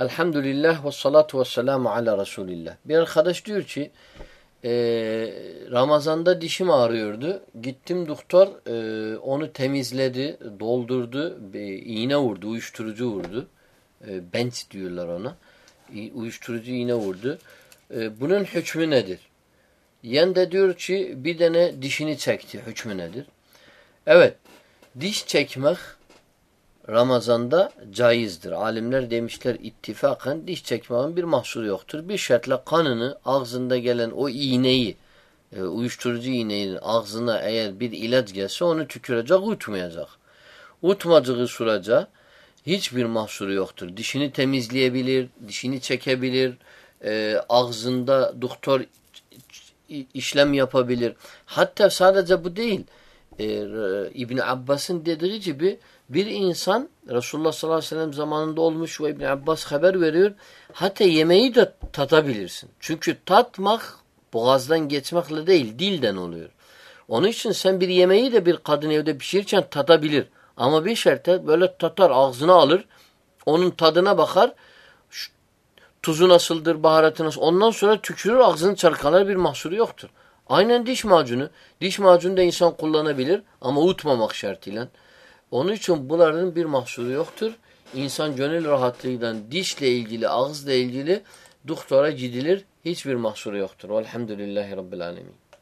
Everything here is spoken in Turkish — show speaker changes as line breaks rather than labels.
Elhamdülillah ve salatu ve selamu ala Resulillah. Bir arkadaş diyor ki e, Ramazan'da dişim ağrıyordu. Gittim doktor e, onu temizledi, doldurdu, e, iğne vurdu, uyuşturucu vurdu. E, bench diyorlar ona. E, uyuşturucu iğne vurdu. E, bunun hükmü nedir? Yen de diyor ki bir tane dişini çekti. Hükmü nedir? Evet. Diş çekmek Ramazan'da caizdir. Alimler demişler ittifakan diş çekmenin bir mahsuru yoktur. Bir şartla kanını ağzında gelen o iğneyi e, uyuşturucu iğneyi ağzına eğer bir ilaç gelse onu tükürecek, utmayacak. Utmadığı sürece hiçbir mahsuru yoktur. Dişini temizleyebilir, dişini çekebilir, e, ağzında doktor işlem yapabilir. Hatta sadece bu değil. E, İbn Abbas'ın dediği gibi bir insan Resulullah sallallahu aleyhi ve sellem zamanında olmuş ve İbn Abbas haber veriyor. Hatta yemeği de tatabilirsin. Çünkü tatmak boğazdan geçmekle değil dilden oluyor. Onun için sen bir yemeği de bir kadın evde pişirirken tatabilir. Ama bir şartta böyle tatar ağzına alır. Onun tadına bakar. Tuzu nasıldır, baharatı nasıl. Ondan sonra tükürür ağzını çarkalar bir mahsuru yoktur. Aynen diş macunu. Diş macunu da insan kullanabilir ama utmamak şartıyla. Onun için bunların bir mahsuru yoktur. İnsan gönül rahatlığıyla dişle ilgili, ağızla ilgili doktora gidilir. Hiçbir mahsuru yoktur. Velhamdülillahi Rabbil Alemin.